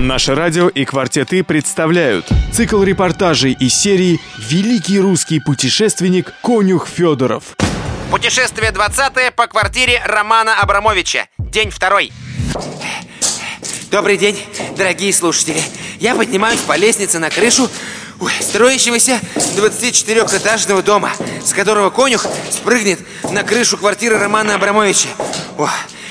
Наше радио и «Квартеты» представляют цикл репортажей из серии «Великий русский путешественник Конюх Федоров». Путешествие 20 по квартире Романа Абрамовича. День второй. Добрый день, дорогие слушатели. Я поднимаюсь по лестнице на крышу ой, строящегося 24-этажного дома, с которого конюх спрыгнет на крышу квартиры Романа Абрамовича. О,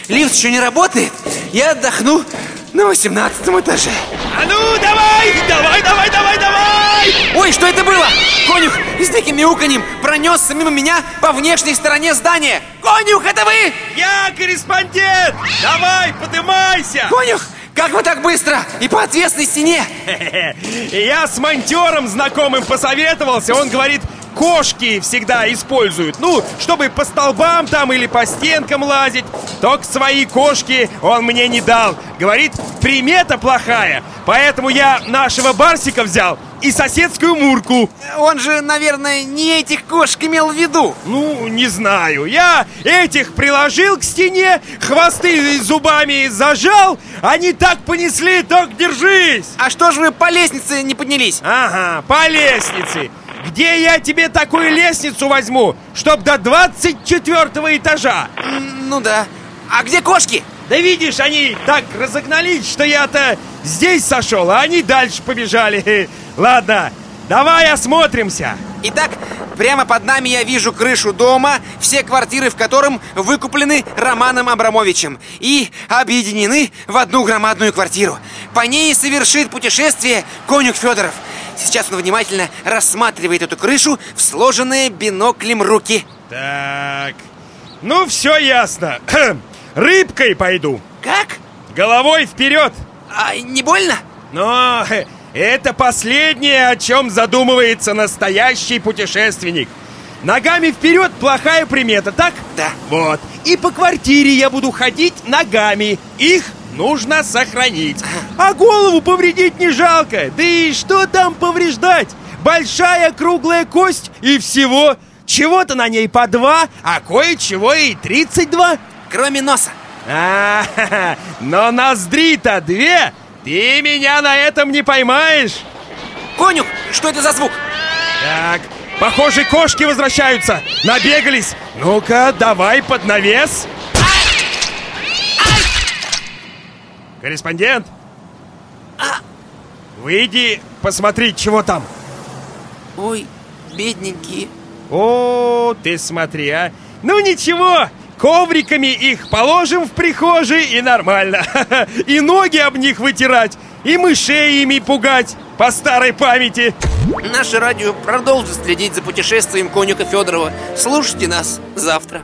лифт еще не работает. Я отдохну на 18 этаже. А ну, давай, давай, давай, давай, давай! Ой, что это было? Конюх с диким мяуканьем пронесся мимо меня по внешней стороне здания. Конюх, это вы? Я корреспондент! Давай, поднимайся! Конюх, как вы так быстро? И по отвесной стене? Я с монтером знакомым посоветовался, он говорит, кошки всегда используют. Ну, чтобы по столбам там или по стенкам лазить Только свои кошки он мне не дал. Говорит, примета плохая Поэтому я нашего Барсика взял и соседскую Мурку. Он же, наверное, не этих кошек имел в виду. Ну, не знаю. Я этих приложил к стене Хвосты зубами зажал Они так понесли, так держись. А что же вы по лестнице не поднялись? Ага, по лестнице где я тебе такую лестницу возьму, чтоб до 24 этажа? Ну да. А где кошки? Да видишь, они так разогнались, что я-то здесь сошел, а они дальше побежали. Ладно, давай осмотримся. Итак, прямо под нами я вижу крышу дома, все квартиры в котором выкуплены Романом Абрамовичем и объединены в одну громадную квартиру. По ней совершит путешествие конюх Федоров – Сейчас он внимательно рассматривает эту крышу в сложенные биноклем руки. Так, ну все ясно. Рыбкой пойду. Как? Головой вперед. А не больно? Но это последнее, о чем задумывается настоящий путешественник. Ногами вперед плохая примета, так? Да. Вот. И по квартире я буду ходить ногами. Их нужно сохранить. А голову повредить не жалко. Да и что там повреждать? Большая круглая кость и всего. Чего-то на ней по два, а кое-чего и тридцать два. Кроме носа. А, -ха -ха. но ноздри-то две. Ты меня на этом не поймаешь. Конюх, что это за звук? Так, похоже, кошки возвращаются. Набегались. Ну-ка, давай под навес. Корреспондент? А? Выйди, посмотри, чего там. Ой, бедненькие. О, ты смотри, а. Ну ничего, ковриками их положим в прихожей и нормально. И ноги об них вытирать, и мышей ими пугать по старой памяти. Наше радио продолжит следить за путешествием конюка Федорова. Слушайте нас завтра.